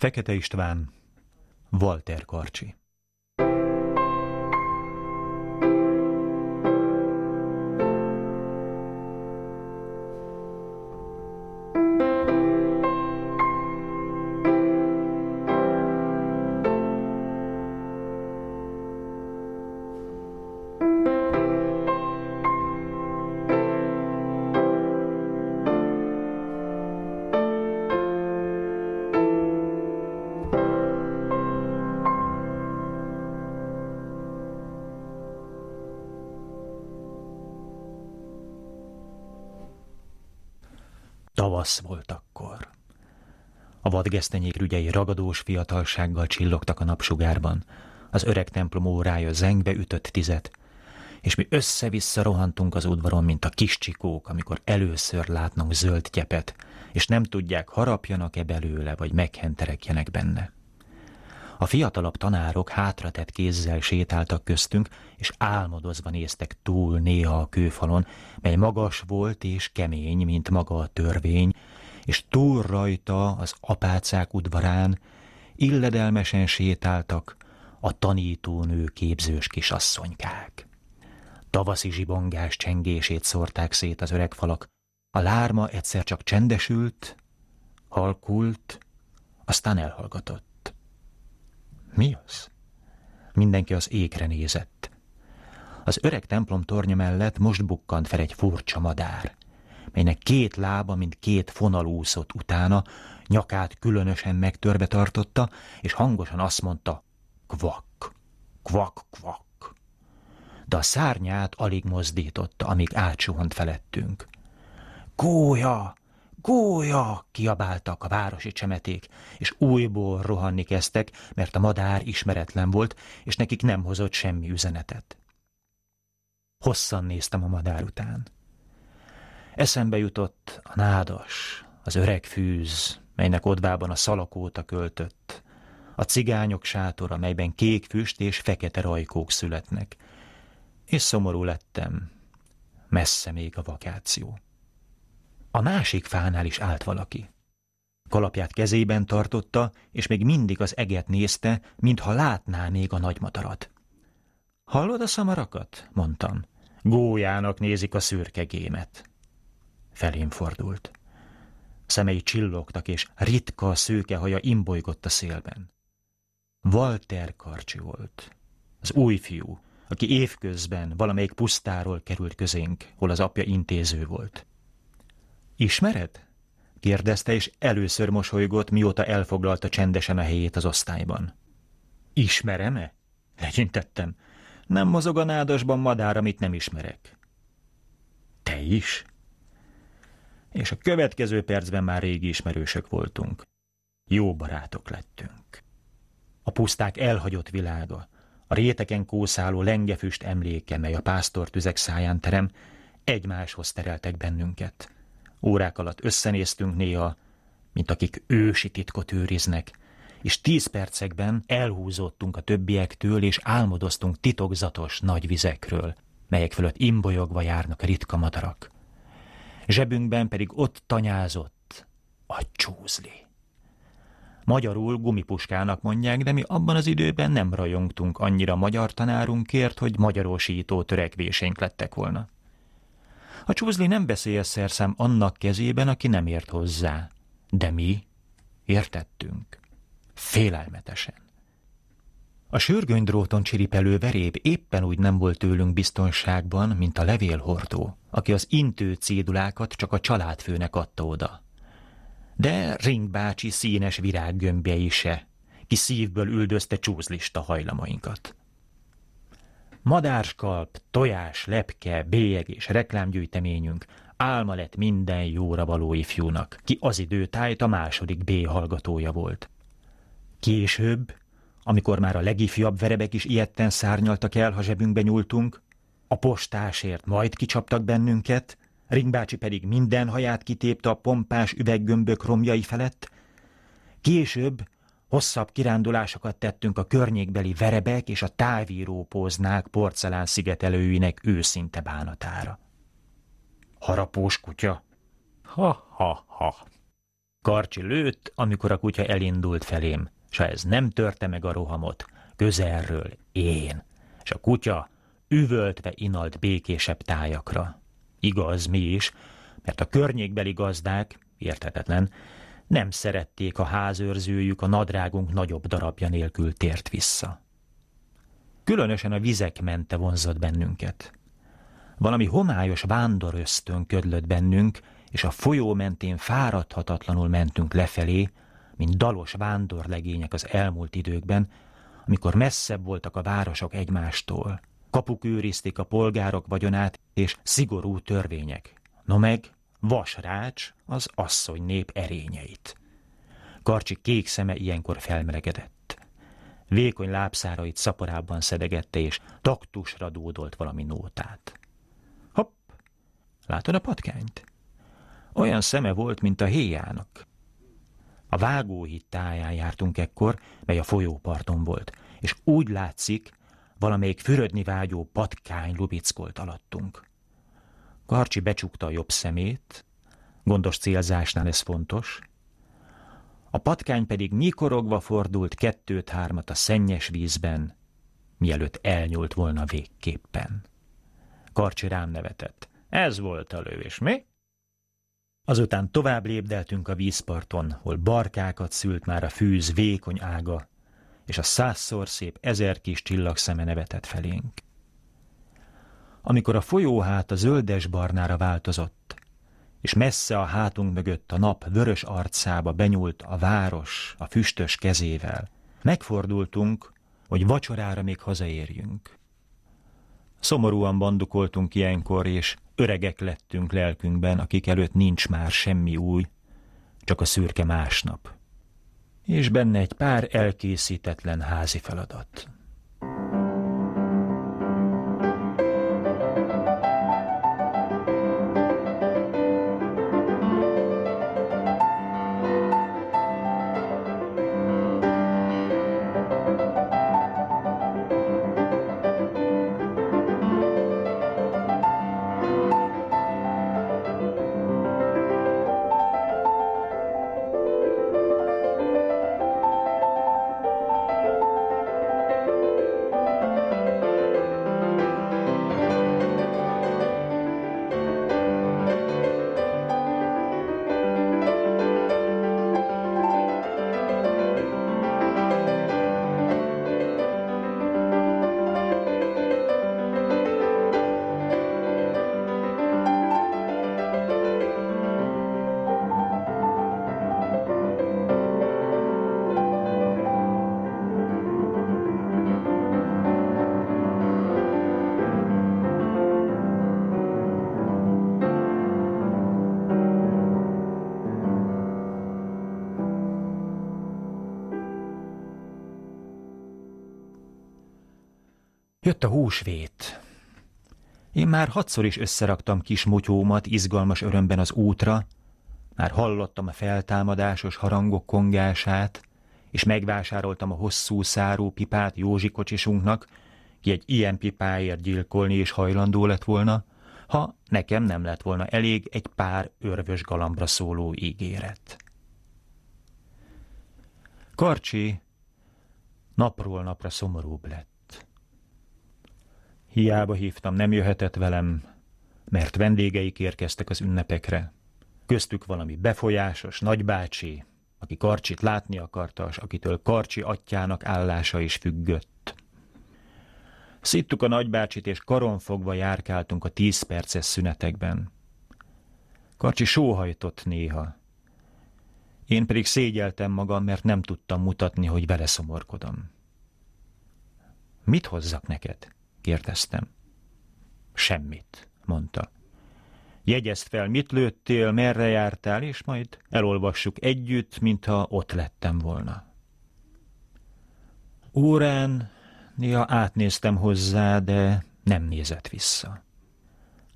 Fekete István, Walter Karcsi. Tavasz volt akkor. A vadgesztenyék rügyei ragadós fiatalsággal csillogtak a napsugárban. Az öreg templom órája zengbe ütött tizet, és mi össze-vissza rohantunk az udvaron, mint a kis csikók, amikor először látnak zöld tyepet, és nem tudják, harapjanak-e belőle, vagy meghenterekjenek benne. A fiatalabb tanárok hátratett kézzel sétáltak köztünk, és álmodozva néztek túl néha a kőfalon, mely magas volt és kemény, mint maga a törvény, és túl rajta az apácák udvarán illedelmesen sétáltak a tanítónő képzős kisasszonykák. Tavaszi zsibongás csengését szórták szét az öreg falak. A lárma egyszer csak csendesült, halkult, aztán elhallgatott. Mi az? Mindenki az égre nézett. Az öreg templom tornya mellett most bukkant fel egy furcsa madár, melynek két lába, mint két fonal úszott utána, nyakát különösen megtörbe tartotta, és hangosan azt mondta, kvak, kvak, kvak. De a szárnyát alig mozdította, amíg átsuhant felettünk. Gólya, Gólya! kiabáltak a városi csemeték, és újból rohanni kezdtek, mert a madár ismeretlen volt, és nekik nem hozott semmi üzenetet. Hosszan néztem a madár után. Eszembe jutott a nádas, az öreg fűz, melynek odvában a szalakóta költött, a cigányok sátora, melyben kék füst és fekete rajkók születnek, és szomorú lettem, messze még a vakáció. A másik fánál is állt valaki. Kalapját kezében tartotta, és még mindig az eget nézte, mintha látná még a nagymadarat. Hallod a szamarakat? mondtam. Gólyának nézik a szürke gémet. Felém fordult. Szemei csillogtak, és ritka szőke haja imbolygott a szélben. Walter Karcsi volt, az új fiú, aki évközben valamelyik pusztáról került közénk, hol az apja intéző volt. Ismered? kérdezte, és először mosolygott, mióta elfoglalta csendesen a helyét az osztályban. Ismerem-e? Legyintettem. Nem mozog a nádasban madár, amit nem ismerek. Te is? És a következő percben már régi ismerősök voltunk. Jó barátok lettünk. A puszták elhagyott világa, a réteken kószáló lengefüst emléke, mely a pásztortüzek száján terem, egymáshoz tereltek bennünket. Órák alatt összenéztünk néha, mint akik ősi titkot őriznek, és tíz percekben elhúzottunk a többiektől, és álmodoztunk titokzatos nagy vizekről, melyek fölött imbolyogva járnak ritka madarak. Zsebünkben pedig ott tanyázott a csúzli. Magyarul gumipuskának mondják, de mi abban az időben nem rajongtunk annyira magyar tanárunkért, hogy magyarosító törekvésénk lettek volna. A csúzli nem beszél szerszem annak kezében, aki nem ért hozzá. De mi értettünk. Félelmetesen. A sörgönydróton csiripelő veréb éppen úgy nem volt tőlünk biztonságban, mint a levélhordó, aki az intő cédulákat csak a családfőnek adta oda. De Ring bácsi színes virággömbjei se, ki szívből üldözte csúzlista hajlamainkat. Madárskalp, tojás, lepke, bélyeg és reklámgyűjteményünk álma lett minden jóra való ifjúnak, ki az időtájt a második B hallgatója volt. Később, amikor már a legifjabb verebek is ilyetten szárnyaltak el, ha zsebünkbe nyúltunk, a postásért majd kicsaptak bennünket, Ringbácsi pedig minden haját kitépte a pompás üveggömbök romjai felett, később Hosszabb kirándulásokat tettünk a környékbeli verebek és a távíró póznák porcelán szigetelőinek őszinte bánatára. Harapós kutya? Ha-ha-ha. Karcsi lőtt, amikor a kutya elindult felém, s ha ez nem törte meg a rohamot, közelről én, és a kutya üvöltve inalt békésebb tájakra. Igaz, mi is, mert a környékbeli gazdák, érthetetlen, nem szerették a házőrzőjük a nadrágunk nagyobb darabja nélkül tért vissza. Különösen a vizek mente vonzott bennünket. Valami homályos vándorösztön ködlött bennünk, és a folyó mentén fáradhatatlanul mentünk lefelé, mint dalos vándorlegények az elmúlt időkben, amikor messzebb voltak a városok egymástól. Kapuk őrizték a polgárok vagyonát és szigorú törvények. No meg vasrács az asszony nép erényeit. Karcsi kék szeme ilyenkor felmelegedett. Vékony lábszárait szaporában szedegette, és taktusra dódolt valami nótát. Hopp! Látod a patkányt? Olyan szeme volt, mint a héjának. A vágóhíd táján jártunk ekkor, mely a folyóparton volt, és úgy látszik, valamelyik fürödni vágyó patkány lubickolt alattunk. Karcsi becsukta a jobb szemét, gondos célzásnál ez fontos, a patkány pedig nyikorogva fordult kettőt-hármat a szennyes vízben, mielőtt elnyúlt volna végképpen. Karcsi rám nevetett. Ez volt a lövés, mi? Azután tovább lépdeltünk a vízparton, hol barkákat szült már a fűz vékony ága, és a százszor szép ezer kis csillagszeme nevetett felénk. Amikor a folyóhát a zöldes-barnára változott, és messze a hátunk mögött a nap vörös arcába benyúlt a város a füstös kezével, megfordultunk, hogy vacsorára még hazaérjünk. Szomorúan bandukoltunk ilyenkor, és öregek lettünk lelkünkben, akik előtt nincs már semmi új, csak a szürke másnap. És benne egy pár elkészítetlen házi feladat. Jött a húsvét. Én már hatszor is összeraktam kis motyómat izgalmas örömben az útra, már hallottam a feltámadásos harangok kongását, és megvásároltam a hosszú száró pipát Józsi kocsisunknak, ki egy ilyen pipáért gyilkolni is hajlandó lett volna, ha nekem nem lett volna elég egy pár örvös galambra szóló ígéret. Karcsi napról napra szomorúbb lett. Hiába hívtam, nem jöhetett velem, mert vendégeik érkeztek az ünnepekre. Köztük valami befolyásos nagybácsi, aki Karcsit látni akarta, és akitől Karcsi atyának állása is függött. Szittuk a nagybácsit, és karonfogva járkáltunk a tíz perces szünetekben. Karcsi sóhajtott néha. Én pedig szégyeltem magam, mert nem tudtam mutatni, hogy vele szomorkodom. Mit hozzak neked? Kérdeztem. Semmit, mondta. Jegyezd fel, mit lőttél, merre jártál, és majd elolvassuk együtt, mintha ott lettem volna. Órán néha átnéztem hozzá, de nem nézett vissza.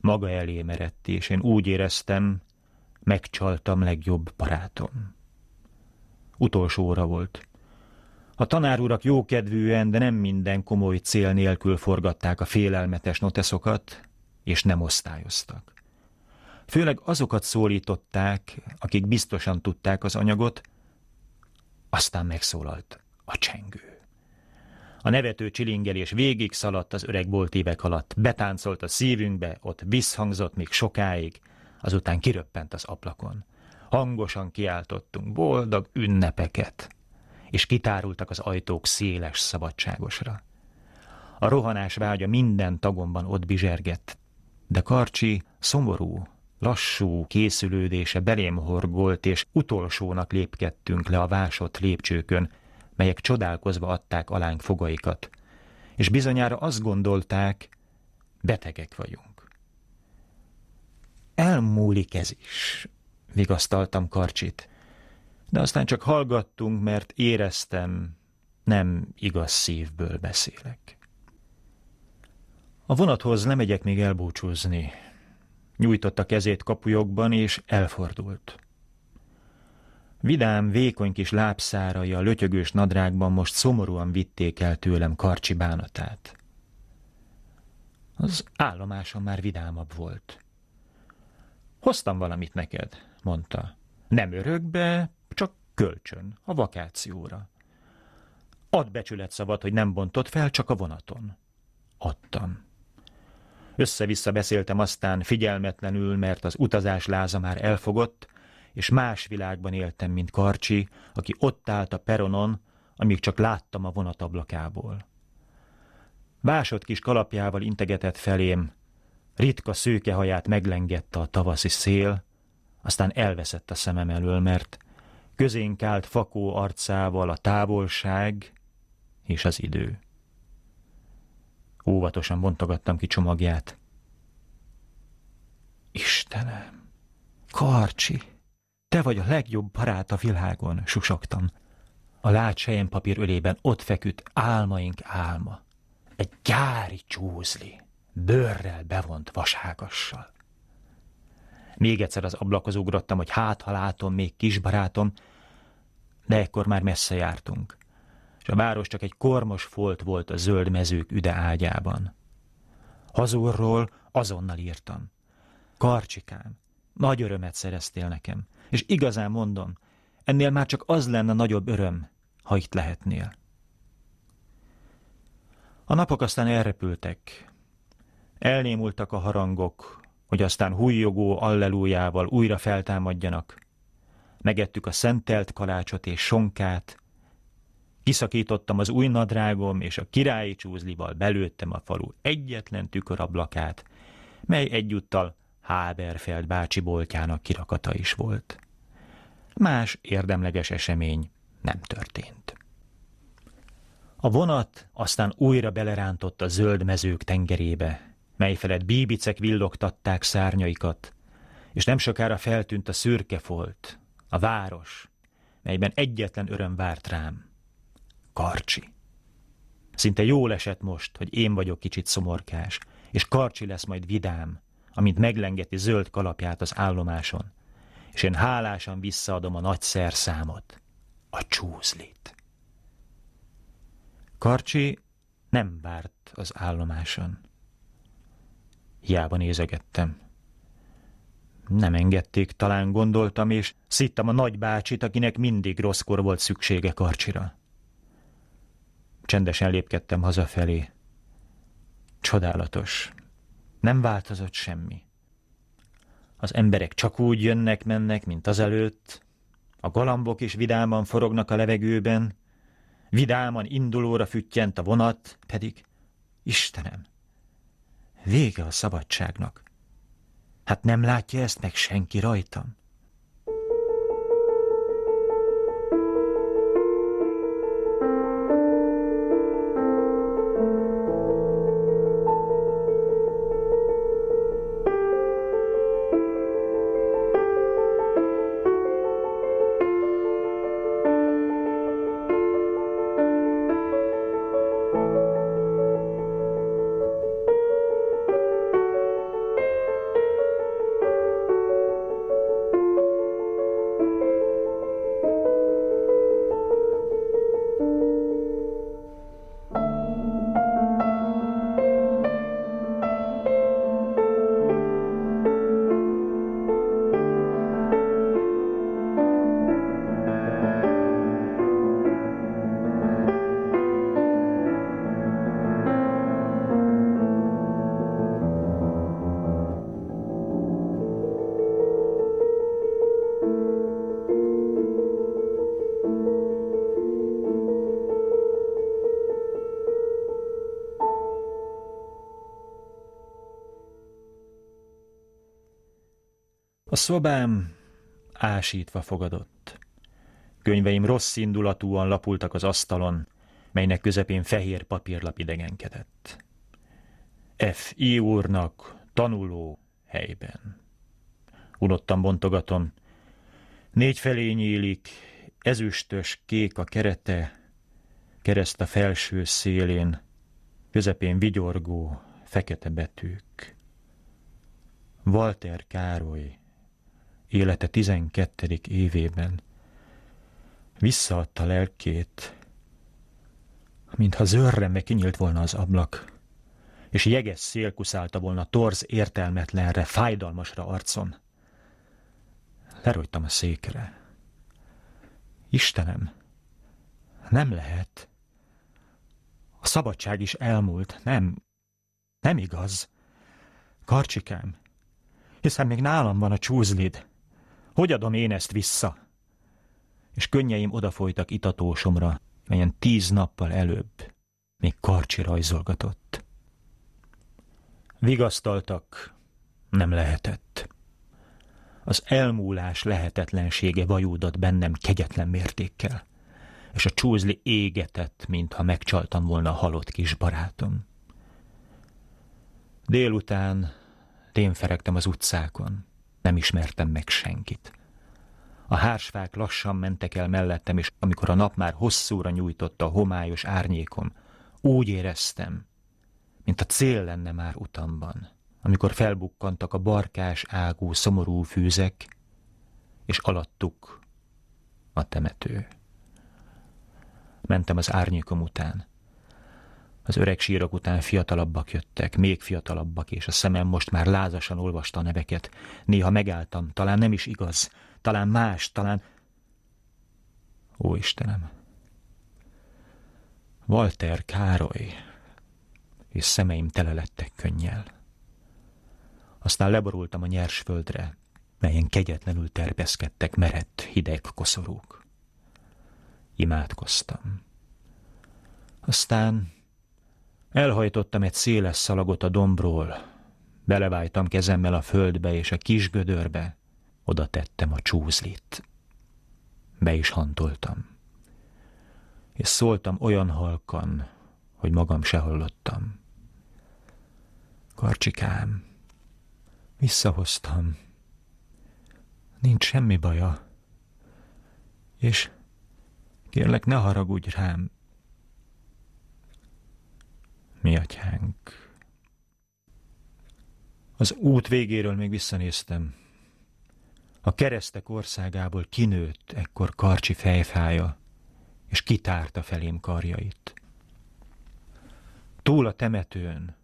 Maga elé merett, és én úgy éreztem, megcsaltam legjobb barátom. Utolsó óra volt. A tanárurak jókedvűen, de nem minden komoly cél nélkül forgatták a félelmetes noteszokat, és nem osztályoztak. Főleg azokat szólították, akik biztosan tudták az anyagot, aztán megszólalt a csengő. A nevető csilingelés végig szaladt az öreg boltívek alatt, betáncolt a szívünkbe, ott visszhangzott még sokáig, azután kiröppent az ablakon. Hangosan kiáltottunk boldog ünnepeket, és kitárultak az ajtók széles szabadságosra. A rohanás vágya minden tagomban ott bizsergett, de Karcsi szomorú, lassú készülődése belém horgolt, és utolsónak lépkedtünk le a vásott lépcsőkön, melyek csodálkozva adták alánk fogaikat, és bizonyára azt gondolták, betegek vagyunk. Elmúlik ez is, vigasztaltam Karcsit, de aztán csak hallgattunk, mert éreztem, nem igaz szívből beszélek. A vonathoz nem megyek még elbúcsúzni. Nyújtotta kezét kapujokban, és elfordult. Vidám, vékony kis lábszárai a lötyögős nadrágban most szomorúan vitték el tőlem karcsi bánatát. Az állomásom már vidámabb volt. Hoztam valamit neked, mondta. Nem örökbe, kölcsön, a vakációra. Add becsület szabad, hogy nem bontott fel, csak a vonaton. Adtam. Össze-vissza beszéltem aztán figyelmetlenül, mert az utazás láza már elfogott, és más világban éltem, mint Karcsi, aki ott állt a peronon, amíg csak láttam a vonatablakából. Vásott kis kalapjával integetett felém, ritka szőkehaját meglengette a tavaszi szél, aztán elveszett a szemem elől, mert közénk állt fakó arcával a távolság és az idő. Óvatosan bontogattam ki csomagját. Istenem, Karcsi, te vagy a legjobb barát a világon, susogtam. A lágy papír ölében ott feküdt álmaink álma. Egy gyári csúzli, bőrrel bevont vaságassal. Még egyszer az ablakhoz ugrottam, hogy hát, ha látom még kisbarátom, de ekkor már messze jártunk és a város csak egy kormos folt volt a zöld mezők üde ágyában. Hazurról azonnal írtam. Karcsikám, nagy örömet szereztél nekem, és igazán mondom, ennél már csak az lenne nagyobb öröm, ha itt lehetnél. A napok aztán elrepültek. Elnémultak a harangok, hogy aztán hújjogó allelújával újra feltámadjanak. Megettük a szentelt kalácsot és sonkát, Kiszakítottam az új nadrágom, és a királyi csúzlival belőttem a falu egyetlen tükörablakát, mely egyúttal Háberfeld bácsi boltjának kirakata is volt. Más érdemleges esemény nem történt. A vonat aztán újra belerántott a zöld mezők tengerébe, mely felett bíbicek villogtatták szárnyaikat, és nem sokára feltűnt a szürke folt, a város, melyben egyetlen öröm várt rám, Karcsi. Szinte jól esett most, hogy én vagyok kicsit szomorkás, és Karcsi lesz majd vidám, amint meglengeti zöld kalapját az állomáson, és én hálásan visszaadom a nagy szerszámot, a csúzlit. Karcsi nem várt az állomáson. Hiába nézegettem. Nem engedték, talán gondoltam, és szittem a nagybácsit, akinek mindig rosszkor volt szüksége Karcsira. Csendesen lépkedtem hazafelé. Csodálatos. Nem változott semmi. Az emberek csak úgy jönnek-mennek, mint azelőtt. A galambok is vidáman forognak a levegőben. Vidáman indulóra füttyent a vonat, pedig, Istenem, vége a szabadságnak. Hát nem látja ezt meg senki rajtam? A szobám ásítva fogadott. Könyveim rossz indulatúan lapultak az asztalon, melynek közepén fehér papírlap idegenkedett. F. I. úrnak tanuló helyben. Unottan bontogatom. Négy felé nyílik, ezüstös kék a kerete, kereszt a felső szélén, közepén vigyorgó, fekete betűk. Walter Károly élete tizenkettedik évében visszaadta lelkét, mintha zörrembe kinyílt volna az ablak, és jeges szél kuszálta volna torz értelmetlenre, fájdalmasra arcon. Lerogytam a székre. Istenem, nem lehet. A szabadság is elmúlt, nem, nem igaz. Karcsikám, hiszen még nálam van a csúzlid. Hogy adom én ezt vissza? És könnyeim odafolytak itatósomra, melyen tíz nappal előbb még Karcsi rajzolgatott. Vigasztaltak, nem lehetett. Az elmúlás lehetetlensége vajúdott bennem kegyetlen mértékkel, és a csúzli égetett, mintha megcsaltam volna a halott kis barátom. Délután témferegtem az utcákon, nem ismertem meg senkit. A hársfák lassan mentek el mellettem, és amikor a nap már hosszúra nyújtotta a homályos árnyékom, úgy éreztem, mint a cél lenne már utamban, amikor felbukkantak a barkás, ágú, szomorú fűzek, és alattuk a temető. Mentem az árnyékom után. Az öreg sírok után fiatalabbak jöttek, még fiatalabbak, és a szemem most már lázasan olvasta a neveket. Néha megálltam, talán nem is igaz, talán más, talán... Ó, Istenem! Walter Károly, és szemeim tele lettek könnyel. Aztán leborultam a nyers földre, melyen kegyetlenül terpeszkedtek merett, hideg koszorúk. Imádkoztam. Aztán elhajtottam egy széles szalagot a dombról, belevájtam kezemmel a földbe és a kis gödörbe, oda tettem a csúzlit. Be is hantoltam. És szóltam olyan halkan, hogy magam se hallottam. Karcsikám, visszahoztam. Nincs semmi baja. És kérlek, ne haragudj rám. Mi atyánk? Az út végéről még visszanéztem. A keresztek országából kinőtt ekkor karcsi fejfája, és kitárta felém karjait. Túl a temetőn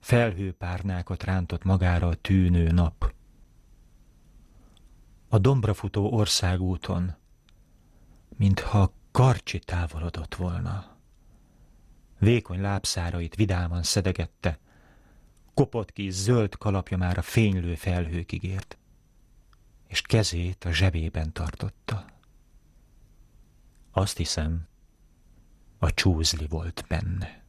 felhőpárnákat rántott magára a tűnő nap. A dombra futó országúton, mintha karcsi távolodott volna. Vékony lábszárait vidáman szedegette, kopott ki zöld kalapja már a fénylő felhőkig ért és kezét a zsebében tartotta. Azt hiszem, a csúzli volt benne.